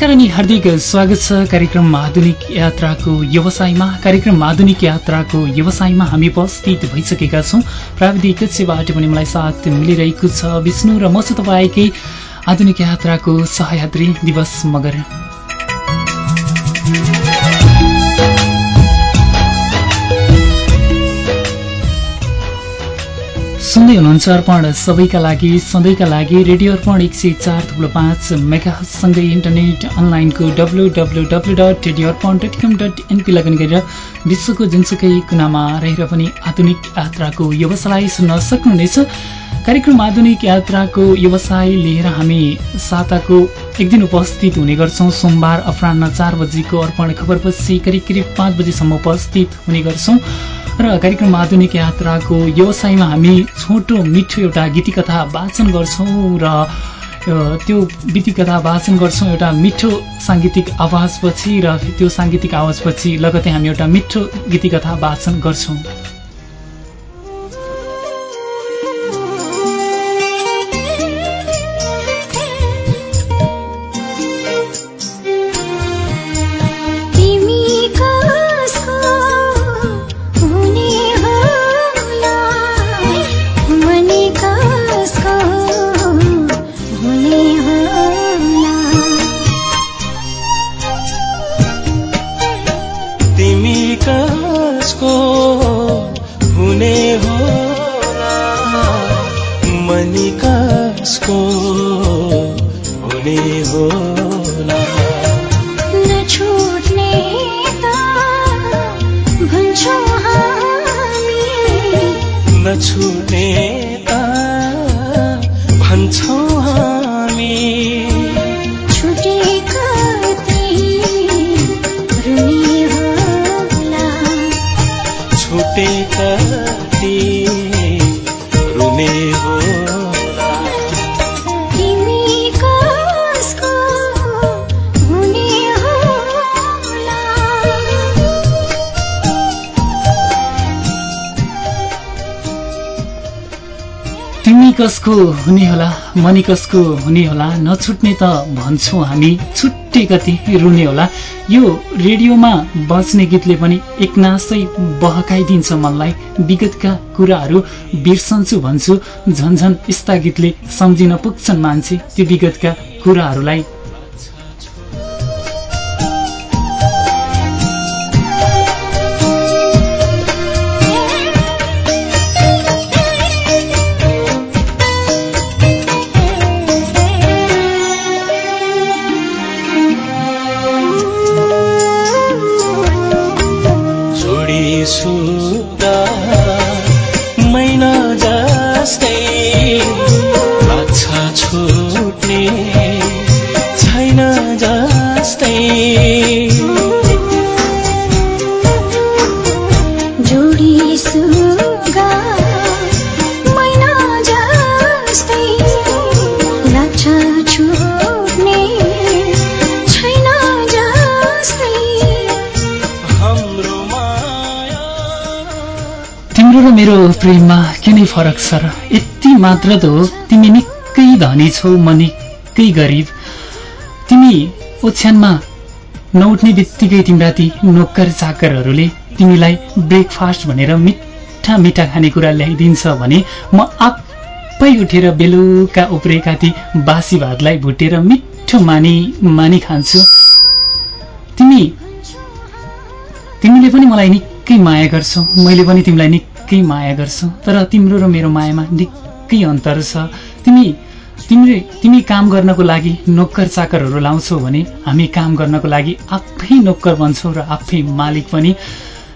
नमस्कार अनि हार्दिक स्वागत छ कार्यक्रम आधुनिक यात्राको व्यवसायमा। कार्यक्रम आधुनिक यात्राको व्यवसायमा हामी उपस्थित भइसकेका छौँ। प्राविधिक सेवाबाट पनि मलाई साथ मिलिरहेको छ विष्णु र म चाहिँ तपाईँकै आधुनिक यात्राको सहयात्री दिवस मगर। सुन्दै हुनुहुन्छ अर्पण। सबैका लागि सधैँका लागि रेडियो अर्पण एक सय चार थुप्रो पाँच मेगासँगै इन्टरनेट अनलाइनको W W W dot radio Arpan dot com dot NP log on गरेर विश्वको जुनसुकै कुनामा रहेर पनि आधुनिक यात्राको व्यवसायलाई सुन्न सक्नुहुनेछ। कार्यक्रम आधुनिक यात्राको व्यवसाय लिएर हामी साताको एक दिन उपस्थित हुने गर्छौँ। सोमबार अपरान्न चार बजीको अर्पण खबरपछि करिब करिब पाँच बजीसम्म उपस्थित हुने गर्छौँ। र कार्यक्रम आधुनिक यात्राको व्यवसायमा हामी छोटो मिठो एउटा गीतिकथा वाचन गर्छौँ र त्यो गीतिकथा वाचन गर्छौँ एउटा मिठो साङ्गीतिक आवाजपछि र त्यो साङ्गीतिक आवाजपछि लगतै हामी एउटा मिठो गीतिकथा वाचन गर्छौँ। कसको हुने होला? मनी कसको हुने होला? नछुट्ने त भन्छौँ हामी। छुट्टै कति रुने होला? यो रेडियोमा बज्ने गीतले पनि एकनासै बहकाइदिन्छ मनलाई। विगतका कुराहरू बिर्सन्छु भन्छु। झन्झन यस्ता गीतले सम्झिन पुग्छन् मान्छे त्यो विगतका कुराहरूलाई। प्रेममा के नै फरक छ र यति मात्र त हो। तिमी निकै धनी छौ म निकै गरिब। तिमी ओछ्यानमा नउठ्ने बित्तिकै तिम्रा ती नोकर चाकरहरूले तिमीलाई ब्रेकफास्ट भनेर मिठा मिठा खानेकुरा ल्याइदिन्छ भने म आफै उठेर बेलुका उब्रेका ती बासी भातलाई भुटेर मिठो मानी मानी खान्छु। तिमी तिमीले पनि मलाई निकै माया गर्छौ। मैले पनि तिमीलाई निकै निकै माया गर्छु। तर तिम्रो र मेरो मायामा निकै अन्तर छ। तिमी तिमीले तिमी काम गर्नको लागि नोकर चाकरहरू लाउँछौ भने हामी काम गर्नको लागि आफै नोकर बन्छौँ र आफै मालिक पनि।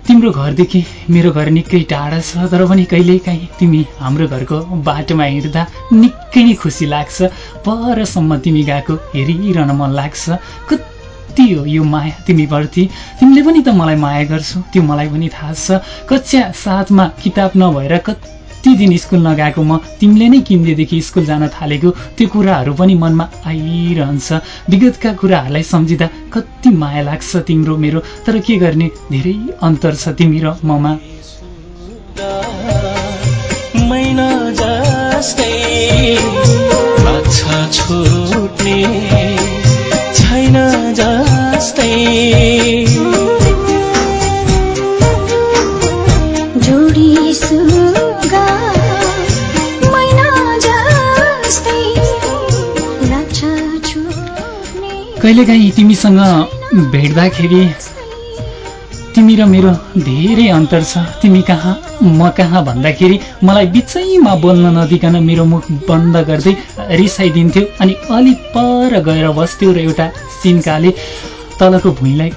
तिम्रो घरदेखि मेरो घर निकै टाढा छ तर पनि कहिलेकाहीँ तिमी हाम्रो घरको बाटोमा हिँड्दा निकै नै खुसी लाग्छ। परसम्म तिमी गएको हेरिरहन मन लाग्छ। कति हो यो माया तिमीप्रति। तिमीले पनि त मलाई माया गर्छौ। त्यो मलाई पनि थाहा छ। कक्षा साथमा किताब नभएर कति दिन स्कुल नगएको म तिमीले नै किन्देदेखि स्कुल जान थालेको त्यो कुराहरू पनि मनमा आइरहन्छ। विगतका कुराहरूलाई सम्झिँदा कति माया लाग्छ तिम्रो मेरो। तर के गर्ने? धेरै अन्तर छ तिमी र ममा। जस्तै। छोड्ने छैन जस्तै। कहिलेकाहीँ तिमीसँग भेट्दाखेरि तिमी र मेरो धेरै अन्तर छ। तिमी कहाँ म कहाँ भन्दाखेरि मलाई बिचैमा बोल्न नदिकन मेरो मुख बन्द गर्दै रिसाइदिन्थ्यो अनि अलि पर गएर बस्थ्यो र एउटा सिन्काले तलको भुइँलाई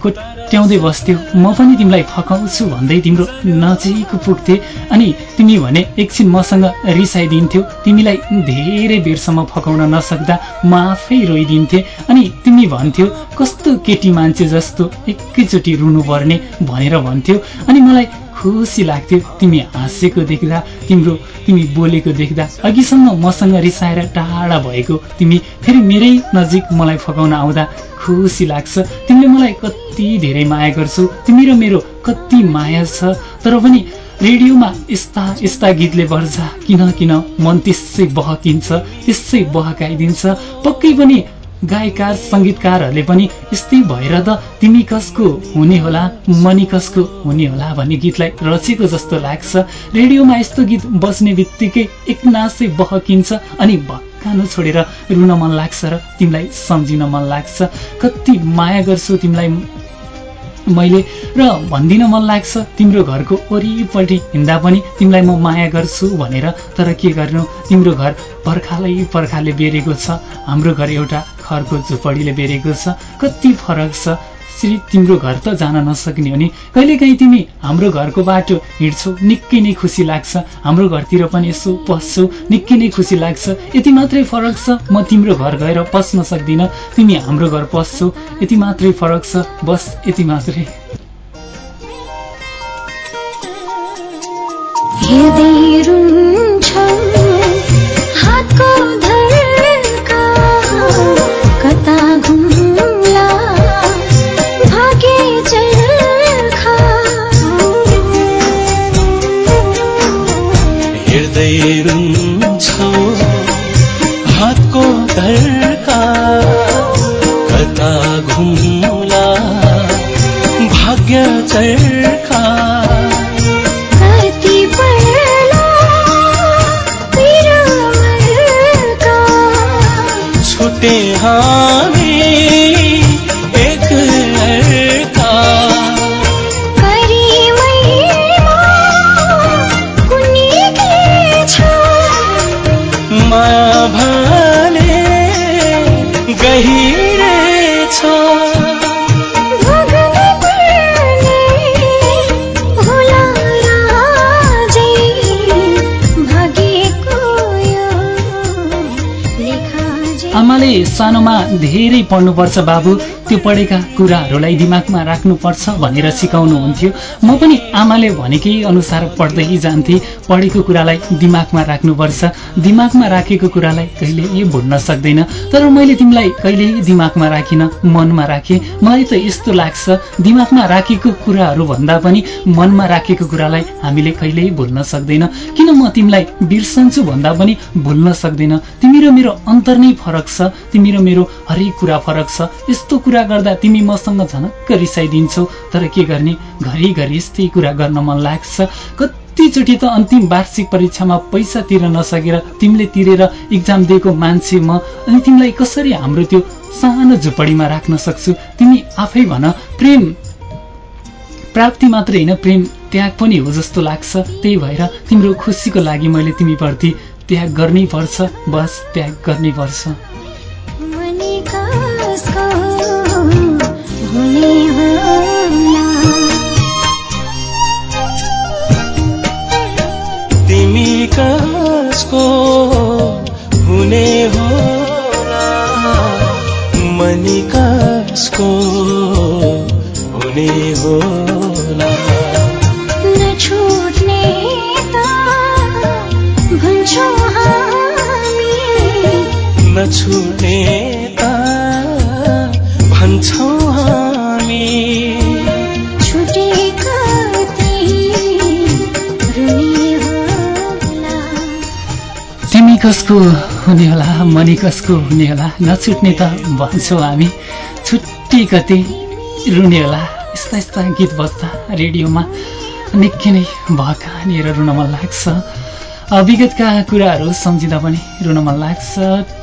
कोट्याउँदै बस्थ्यो। म पनि तिमीलाई फकाउँछु भन्दै तिम्रो नजिक पुग्थे अनि तिमी भने एकछिन मसँग रिसाइदिन्थ्यो। तिमीलाई धेरै बेरसम्म फकाउन नसक्दा म आफै रोइदिन्थे अनि तिमी भन्थ्यो कस्तो केटी मान्छे जस्तो एकैचोटि रुनुपर्ने भनेर भन्थ्यो। अनि मलाई खुसी लाग्थ्यो तिमी हाँसेको देख्दा तिम्रो तिमी बोलेको देख्दा अघिसम्म मसँग रिसाएर टाढा भएको तिमी फेरि मेरै नजिक मलाई फकाउन आउँदा खुसी लाग्छ। तिमीले मलाई कति धेरै माया गर्छौ। तिमी र मेरो कति माया छ। तर पनि रेडियोमा यस्ता यस्ता गीतले बढ्छ किन किन? मन त्यसै बहकिन्छ त्यसै बहकाइदिन्छ। पक्कै पनि गायककार सङ्गीतकारहरूले पनि यस्तै भएर त तिमी कसको हुने होला मनी कसको हुने होला भन्ने गीतलाई रचेको जस्तो लाग्छ। रेडियोमा यस्तो गीत बज्ने बित्तिकै एकनासै बहकिन्छ अनि भक्कानु छोडेर रुन मन लाग्छ र तिमीलाई सम्झिन मन लाग्छ। कति माया गर्छु तिमीलाई मैले र भन्दिन मन लाग्छ। तिम्रो घरको वरिपट्टि हिँड्दा पनि तिमीलाई म माया गर्छु भनेर। तर के गर्नु? तिम्रो घर पर्खालै पर्खाले बेरेको छ। हाम्रो घर एउटा खरको झुपडीले बेरेको छ। कति फरक छ। श्री तिम्रो घर त जान नसक्ने हो नि कहिलेकाहीँ तिमी हाम्रो घरको बाटो हिँड्छौ निकै नै खुसी लाग्छ। हाम्रो घरतिर पनि यसो पस्छौ निकै नै खुसी लाग्छ। यति मात्रै फरक छ म तिम्रो घर गएर पस्न सक्दिनँ तिमी हाम्रो घर पस्छौ यति मात्रै फरक छ बस यति मात्रै। say. सानोमा धेरै पढ्नुपर्छ बाबु। त्यो पढेका कुराहरूलाई दिमागमा राख्नुपर्छ भनेर सिकाउनुहुन्थ्यो। म पनि आमाले भनेकै अनुसार पढ्दै जान्थेँ। पढेको कुरालाई दिमागमा राख्नुपर्छ। दिमागमा राखेको कुरालाई कहिले यो भुल्न सक्दैन। तर मैले तिमीलाई कहिल्यै दिमागमा राखिन मनमा राखेँ। मलाई त यस्तो लाग्छ दिमागमा राखेको कुराहरू भन्दा पनि मनमा राखेको कुरालाई हामीले कहिल्यै भुल्न सक्दैन। किन म तिमीलाई बिर्सन्छु भन्दा पनि भुल्न सक्दैन। तिमी र मेरो अन्तर नै फरक छ। तिमी र मेरो हरेक कुरा फरक छ। यस्तो कुरा गर्दा तिमी मसँग झनक्क रिसाइदिन्छौ तर के गर्ने? घरिघरि यस्तै कुरा गर्न मन लाग्छ। कतिचोटि त अन्तिम वार्षिक परीक्षामा पैसा तिर्न नसकेर तिमीले तिरेर इक्जाम दिएको मान्छे म अनि तिमीलाई कसरी हाम्रो त्यो सानो झुपडीमा राख्न सक्छु? तिमी आफै भन। प्रेम प्राप्ति मात्रै होइन प्रेम त्याग पनि हो जस्तो लाग्छ। त्यही भएर तिम्रो खुसीको लागि मैले तिमीप्रति त्याग गर्नै पर्छ। बस त्याग गर्नै पर्छ। तिमी कसको हुने होला कसको हुने होला? मनी कसको हुने होला? नछुट्ने त भन्छौँ हामी। छुट्टी कति रुने होला? यस्ता यस्ता गीत बज्दा रेडियोमा। निकै नै भकानिएर रुन मन लाग्छ। विगतका कुराहरू सम्झिँदा पनि रुन मन लाग्छ।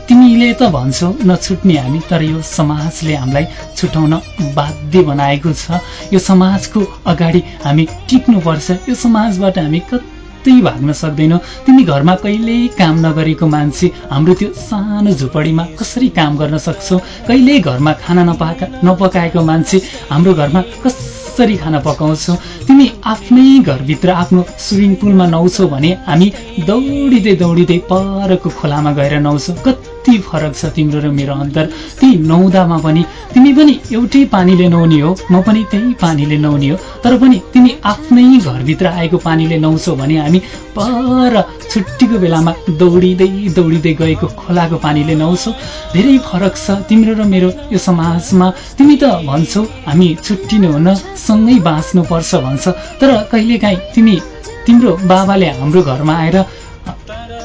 तिमीले त भन्छौ नछुट्ने हामी तर यो समाजले हामीलाई छुटाउन बाध्य बनाएको छ। यो समाजको अगाडि हामी टिक्नुपर्छ। यो समाजबाट हामी कतै भाग्न सक्दैनौँ। तिमी घरमा कहिल्यै काम नगरेको मान्छे हाम्रो त्यो सानो झुपडीमा कसरी काम गर्न सक्छौ? कहिल्यै घरमा खाना नपाका नपकाएको मान्छे हाम्रो घरमा कसरी खाना पकाउँछौ? तिमी आफ्नै घरभित्र आफ्नो स्विमिङ पुलमा नुहाउँछौ भने हामी दौडिँदै दौडिँदै परको खोलामा गएर नुहाउँछौँ कति फरक छ तिम्रो र मेरो अन्तर। ती नुहाउँदामा पनि तिमी पनि एउटै पानीले नुहाउने हो म पनि त्यही पानीले नुहाउने हो। तर पनि तिमी आफ्नै घरभित्र आएको पानीले नुहाउँछौ भने हामी पर छुट्टीको बेलामा दौडिँदै दौडिँदै गएको खोलाको पानीले नुहाउँछौ। धेरै फरक छ तिम्रो र मेरो यो समाजमा। तिमी त भन्छौ हामी छुट्टिनु हुन सँगै बाँच्नुपर्छ भन्छ। तर कहिलेकाहीँ तिमी तिम्रो बाबाले हाम्रो घरमा आएर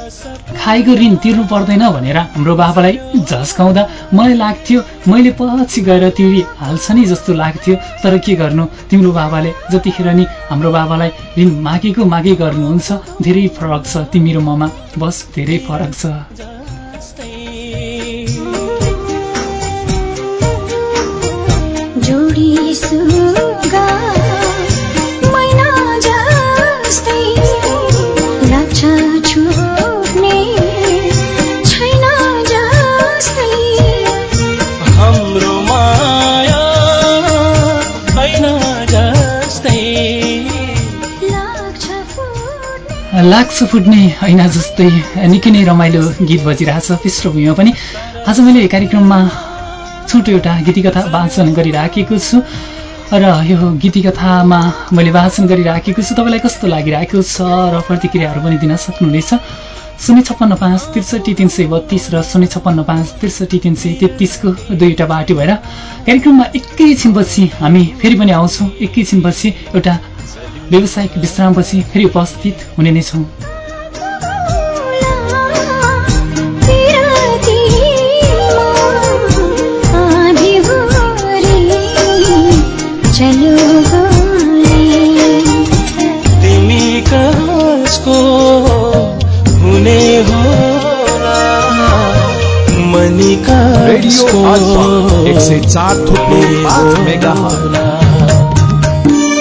खाएको ऋण तिर्नु पर्दैन भनेर हाम्रो बाबालाई झस्काउँदा मलाई लाग्थ्यो मैले पछि गएर तिरी हाल्छ नि जस्तो लाग्थ्यो। तर के गर्नु? तिम्रो बाबाले जतिखेर नि हाम्रो बाबालाई ऋण मागेको मागे गर्नुहुन्छ धेरै फरक छ। तिमी र ममा बस धेरै फरक छ। जोडी सुगा लाग्छ फुट्ने ऐना जस्तै निकै नै रमाइलो गीत बजिरहेछ। पृष्ठभूमिमा पनि आज मैले कार्यक्रममा छोटो एउटा गीतिकथा वाचन गरिराखेको छु। र यो गीतिकथामा मैले वाचन गरिराखेको छु। तपाईँलाई कस्तो लागिरहेको छ र प्रतिक्रियाहरू पनि दिन सक्नुहुनेछ? शून्य छप्पन्न पाँच त्रिसठी तिन सय बत्तिस र शून्य छप्पन्न पाँच त्रिसठी तिन सय तेत्तिसको दुईवटा बाटो भएर कार्यक्रममा एकैछिनपछि हामी फेरि पनि आउँछौँ। एकैछिनपछि एउटा व्यावसायिक विश्रामपछि फेरि उपस्थित हुने नै छौँ। रेडियो एक सय चार थुप्रो पाँच मेगा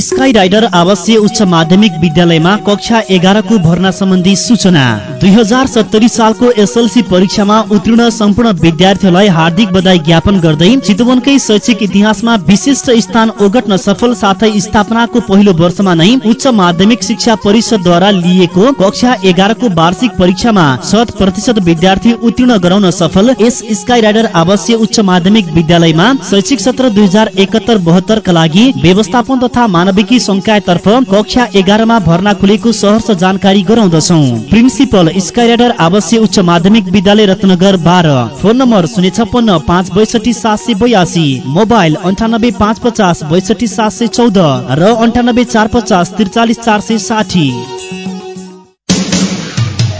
स्काई राइडर आवासीय उच्च माध्यमिक विद्यालयमा कक्षा एघारको भर्ना सम्बन्धी सूचना। दुई हजार सत्तरी सालको एसएलसी परीक्षामा उत्तीर्ण सम्पूर्ण विद्यार्थीहरूलाई हार्दिक बधाई ज्ञापन गर्दै चितवनकै शैक्षिक इतिहासमा विशिष्ट स्थान ओगट्न सफल साथै स्थापनाको पहिलो वर्षमा नै उच्च माध्यमिक शिक्षा परिषदद्वारा लिएको कक्षा एघारको वार्षिक परीक्षामा शत प्रतिशत विद्यार्थी उत्तीर्ण गराउन सफल। यस स्काई राइडर आवासीय उच्च माध्यमिक विद्यालयमा शैक्षिक सत्र दुई हजार एकहत्तर बहत्तरका लागि व्यवस्थापन तथा मानविकी संकायतर्फ कक्षा एघारमा भर्ना खुलेको सहर्ष जानकारी गराउँदछौ। प्रिन्सिपल स्काई राइडर आवासीय उच्च माध्यमिक विद्यालय रत्नगर बाह्र। फोन नम्बर शून्य छप्पन्न पाँच बैसठी सात सय बयासी। मोबाइल अन्ठानब्बे पाँच पचास बैसठी सात सय चौध र अन्ठानब्बे चार पचास त्रिचालिस चार सय साठी।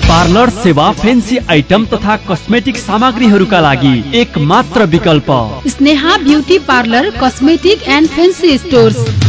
पार्लर सेवा फेन्सी आइटम तथा कस्मेटिक सामग्रीहरूका लागि एक मात्र विकल्प। Sneha beauty parlour cosmetic and fancy stores.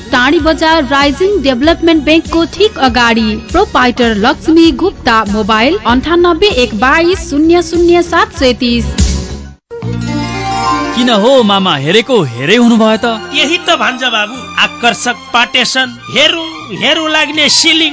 टाढी बजार राइजिङ डेभलपमेन्ट ब्याङ्कको ठिक अगाडि। प्रोपाइटर लक्ष्मी गुप्ता मोबाइल अन्ठानब्बे एक बाइस शून्य शून्य सात सैतिस। किन हो मामा हेरेको हेरै हुनुभयो त? यही त भन्छ बाबु आकर्षक पाटेसन हेरौँ हेरौँ लाग्ने सिलिङ।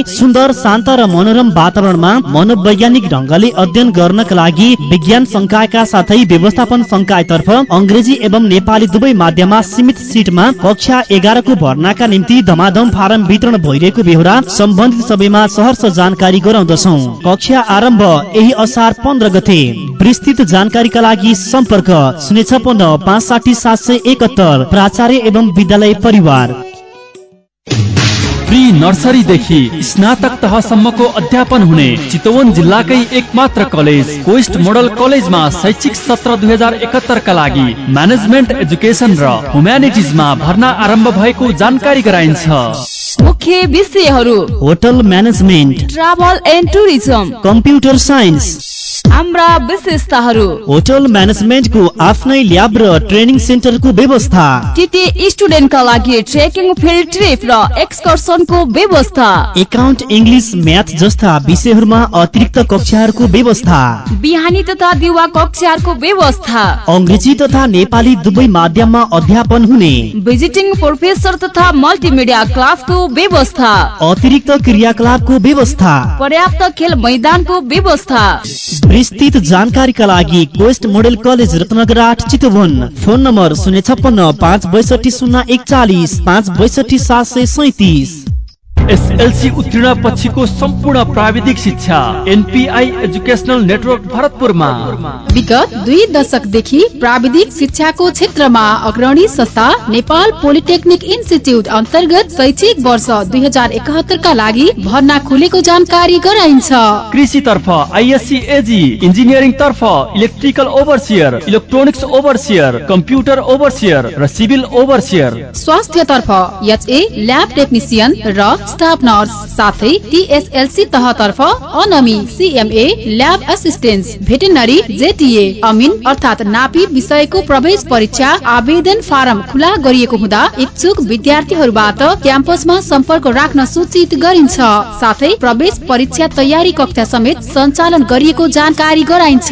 सुन्दर शान्त र मनोरम वातावरणमा मनोवैज्ञानिक ढङ्गले अध्ययन गर्नका लागि विज्ञान संकायका साथै व्यवस्थापन संकायतर्फ अङ्ग्रेजी एवं नेपाली दुवै माध्यममा सीमित सिटमा कक्षा एघारको भर्नाका निम्ति धमाधम फारम वितरण भइरहेको बेहोरा सम्बन्धित सबैमा सहर्ष जानकारी गराउँदछौ। कक्षा आरम्भ यही असार पन्ध्र गते। विस्तृत जानकारीका लागि सम्पर्क शून्य छपन्न पाँच साठी सात सय एकहत्तर प्राचार्य एवं विद्यालय परिवार। प्री नर्सरीदेखि स्नातक तहसम्मको अध्यापन हुने चितवन जिल्लाकै एक मात्र कलेज कोइस्ट मोडल कलेजमा शैक्षिक सत्र दुई हजार एकहत्तरका लागि म्यानेजमेन्ट एजुकेसन र ह्युम्यानिटिजमा भर्ना आरम्भ भएको जानकारी गराइन्छ। मुख्य विषयहरू hotel management travel and tourism computer science हाम्रा विशेषताहरू। होटल म्यानेजमेन्टको आफ्नै ल्याब र ट्रेनिङ सेन्टरको व्यवस्था। टिटी स्टुडेन्टका लागि ट्रेकिङ फिल्ड ट्रिप र एक्सकर्सनको व्यवस्था। एकाउन्ट इङ्ग्लिस म्याथ जस्ता विषयहरूमा अतिरिक्त कक्षाहरूको व्यवस्था। बिहानी तथा दिवा कक्षाहरूको व्यवस्था। अङ्ग्रेजी तथा नेपाली दुवै माध्यममा अध्यापन हुने। भिजिटिङ प्रोफेसर तथा मल्टिमिडिया क्लासको व्यवस्था। अतिरिक्त क्रियाकलापको व्यवस्था। पर्याप्त खेल मैदानको व्यवस्था। विस्तृत जानकारीका लागि क्वेस्ट मोडेल कलेज रत्नगर आठ चितवन। फोन नम्बर शून्य छप्पन्न पाँच बैसठी शून्य एकचालिस पाँच बैसठी सात सय सैतिस। एसएलसी उत्तीर्ण पछिको सम्पूर्ण प्राविधिक शिक्षा एनपिआई एजुकेसनल नेटवर्क भरतपुरमा। विगत दुई दशकदेखि प्राविधिक शिक्षाको क्षेत्रमा अग्रणी संस्था नेपाल पोलिटेक्निक इन्स्टिच्युट अन्तर्गत शैक्षिक वर्ष दुई हजार एकहत्तरका लागि भर्ना खुलेको जानकारी गराइन्छ। कृषि तर्फ आइएससी एजी इन्जिनियरिङ तर्फ electrical overseer electronics overseer computer overseer र सिभिल ओभरसियर। स्वास्थ्य तर्फ एचए ल्याब टेक्निसियन र स्टाफ नर्स साथै TSLC तहतर्फ ANM CMA lab assistance veterinary JTA अमिन अर्थात् नापी विषयको प्रवेश परीक्षा आवेदन फारम खुला गरिएको हुँदा इच्छुक विद्यार्थीहरूबाट क्याम्पसमा सम्पर्क राख्न सूचित गरिन्छ। साथै प्रवेश परीक्षा तयारी कक्षा समेत सञ्चालन गरिएको जानकारी गराइन्छ।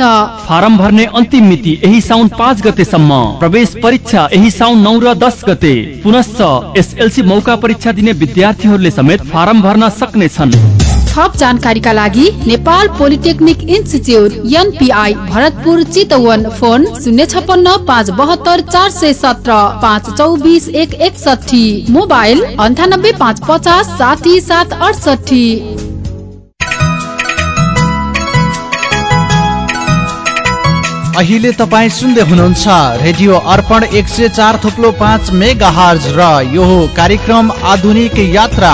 फारम भर्ने अन्तिम मिति यही साउन पाँच गतेसम्म। प्रवेश परीक्षा यही साउन नौ र दस गते। पुनश्च एसएलसी मौका परीक्षा दिने विद्यार्थीहरूले समेत फारम भर्न सक्नेछन्। थप जानकारीका लागि Nepal polytechnic institute NPI Bharatpur Chitwan phone शून्य छपन्न पाँच बहत्तर चार सय सत्र पाँच चौबिस एक एकसठी मोबाइल अन्ठानब्बे पाँच पचास साठी सात अडसठी अहिले तपाईँ सुन्दै हुनुहुन्छ रेडियो अर्पण एक सय चार थुप्लो पाँच मेगा हर्ज र यो कार्यक्रम आधुनिक यात्रा।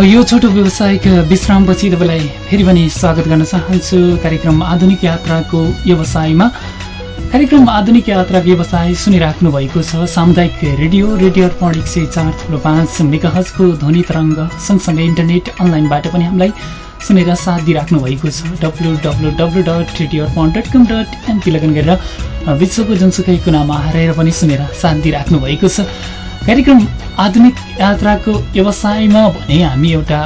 यो छोटो व्यावसायिक विश्रामपछि तपाईँलाई फेरि पनि स्वागत गर्न चाहन्छु। कार्यक्रम आधुनिक यात्राको व्यवसायमा। कार्यक्रम आधुनिक यात्रा व्यवसाय सुनिराख्नु भएको छ। सामुदायिक रेडियो रेडियो अर्पण एक सय चार थुप्रो पाँच मेगाहजको ध्वनि तरङ्ग सँगसँगै इन्टरनेट अनलाइनबाट पनि हामीलाई सुनेर साथ दिइराख्नु भएको छ। W W W dot radio Arpan dot com dot NP log on गरेर विश्वको जुनसुकै कुनामा हराएर पनि सुनेर साथ दिइराख्नु भएको छ। कार्यक्रम आधुनिक यात्राको व्यवसायमा भने हामी एउटा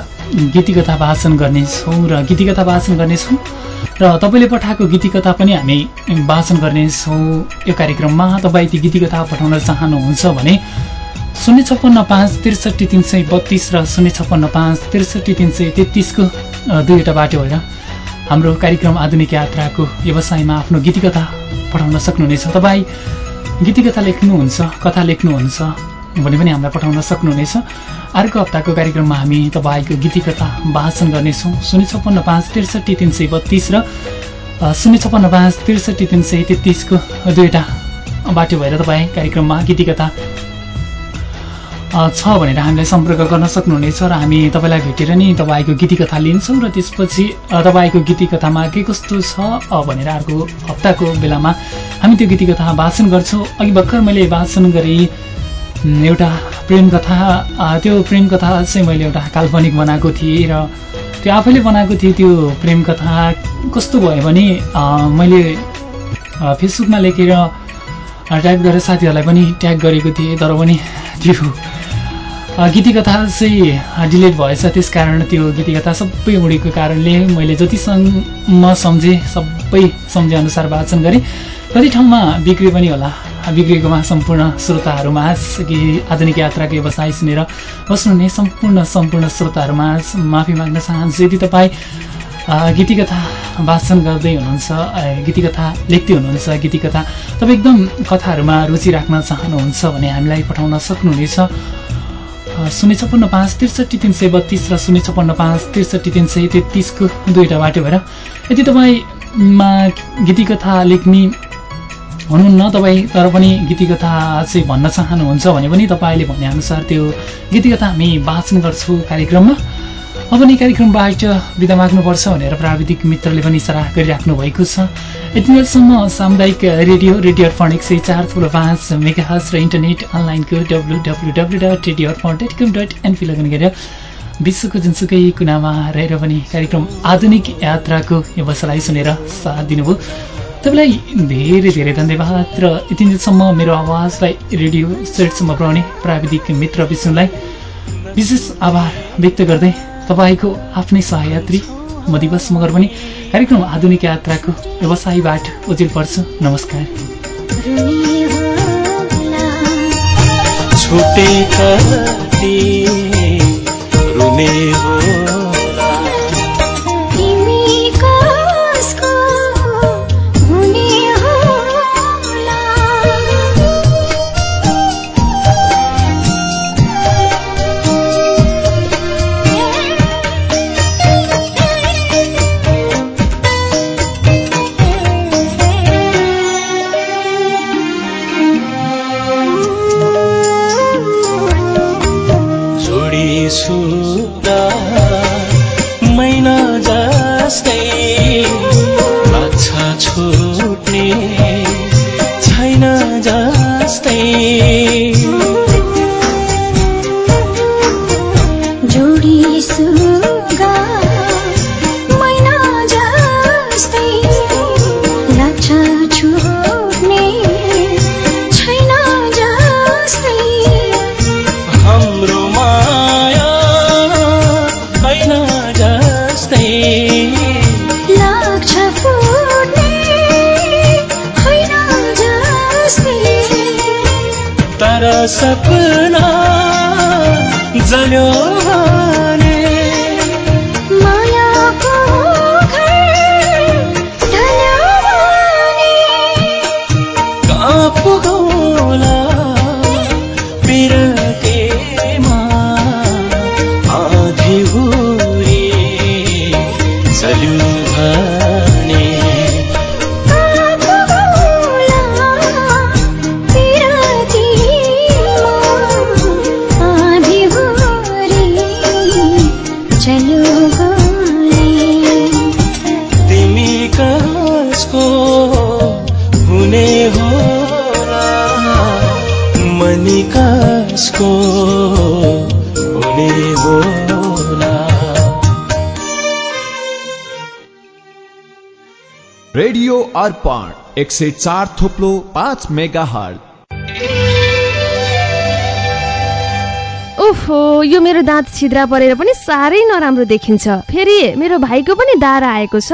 गीतिकथा वाचन गर्नेछौँ र गीतिकथा वाचन गर्नेछौँ र तपाईँले पठाएको गीतिकथा पनि हामी वाचन गर्नेछौँ। यो कार्यक्रममा तपाईँ ती गीतिकथा पठाउन चाहनुहुन्छ भने शून्य छप्पन्न पाँच त्रिसठी तिन सय बत्तिस र शून्य छप्पन्न पाँच त्रिसठी तिन सय तेत्तिसको दुईवटा बाटो भएर हाम्रो कार्यक्रम आधुनिक यात्राको व्यवसायमा आफ्नो गीतिकथा पठाउन सक्नुहुनेछ। तपाईँ गीतिकथा लेख्नुहुन्छ कथा लेख्नुहुन्छ भने पनि हामीलाई पठाउन सक्नुहुनेछ। अर्को हप्ताको कार्यक्रममा हामी तपाईँको गीतिकथा वाचन गर्नेछौँ। शून्य छप्पन्न पाँच त्रिसठी तिन सय बत्तिस र शून्य छप्पन्न पाँच त्रिसठी तिन सय तेत्तिसको दुईवटा बाटो भएर तपाईँ कार्यक्रममा गीतिकथा छ भनेर हामीलाई सम्पर्क गर्न सक्नुहुनेछ र हामी तपाईँलाई भेटेर नि तपाईँको गीतिकथा लिन्छौँ र त्यसपछि तपाईँको गीतिकथामा के कस्तो छ भनेर अर्को हप्ताको बेलामा हामी त्यो गीतिकथा वाचन गर्छौँ। अघि भर्खर मैले वाचन गरेँ एउटा प्रेम कथा त्यो प्रेम कथा चाहिँ मैले एउटा काल्पनिक बनाएको थिएँ र त्यो आफैले बनाएको थिएँ त्यो प्रेम कथा कस्तो भयो भने मैले फेसबुकमा लेखेर ट्याग गरेर साथीहरूलाई पनि ट्याग गरेको थिएँ तर पनि त्यो गीतिकथा चाहिँ डिलिट भएछ। त्यस कारण त्यो गीतिकथा सबै उडेको कारणले मैले जतिसम्म सम्झेँ सबै सम्झेअनुसार वाचन गरेँ। कति ठाउँमा बिग्रे पनि होला। बिग्रेकोमा सम्पूर्ण श्रोताहरूमा कि आधुनिक यात्राको व्यवसाय सुनेर बस्नुहुने सम्पूर्ण सम्पूर्ण श्रोताहरूमा माफी माग्न चाहन्छु। यदि तपाईँ गीतिकथा वाचन गर्दै हुनुहुन्छ गीतिकथा लेख्दै हुनुहुन्छ गीतिकथा तपाईँ एकदम कथाहरूमा रुचि राख्न चाहनुहुन्छ भने हामीलाई पठाउन सक्नुहुनेछ। शून्य छप्पन्न पाँच त्रिसठी तिन सय बत्तिस र शून्य छप्पन्न पाँच त्रिसठी तिन सय तेत्तिसको दुईवटा बाटो भएर यदि तपाईँमा गीतिकथा लेख्ने हुनुहुन्न। तपाईँ तर पनि गीतिकथा चाहिँ भन्न चाहनुहुन्छ भने पनि तपाईँले भनेअनुसार त्यो गीतिकथा हामी वाचन गर्छौँ कार्यक्रममा। अब नै कार्यक्रमबाट बिदा माग्नुपर्छ भनेर प्राविधिक मित्रले पनि सराह गरिराख्नु भएको छ। यति बेलासम्म सामुदायिक रेडियो रेडियो अर्पण एक सय चार थुलो पाँच मेगाहस र इन्टरनेट अनलाइनको W W W dot radio Arpan dot com dot NP log on गरेर विश्वको जुनसुकै कुनामा रहेर पनि कार्यक्रम आधुनिक यात्राको व्यवसायलाई सुनेर साथ दिनुभयो। तपाईँलाई धेरै धेरै धन्यवाद र यति दिनसम्म मेरो आवाजलाई रेडियो सेटसम्म पुर्याउने प्राविधिक मित्र विष्णुलाई विशेष आभार व्यक्त गर्दै तपाईँको आफ्नै सहयात्री म दिवस मगर पनि कार्यक्रम आधुनिक यात्राको व्यवसायबाट उजिल पर्छ। नमस्कार। छुटे रुने होला अर्पण एक सय चार थोप्लो पाँच मेगा हल ओहो यो मेरो दाँत छिद्रा परेर पनि साह्रै नराम्रो देखिन्छ। फेरि मेरो भाइको पनि दारा आएको छ।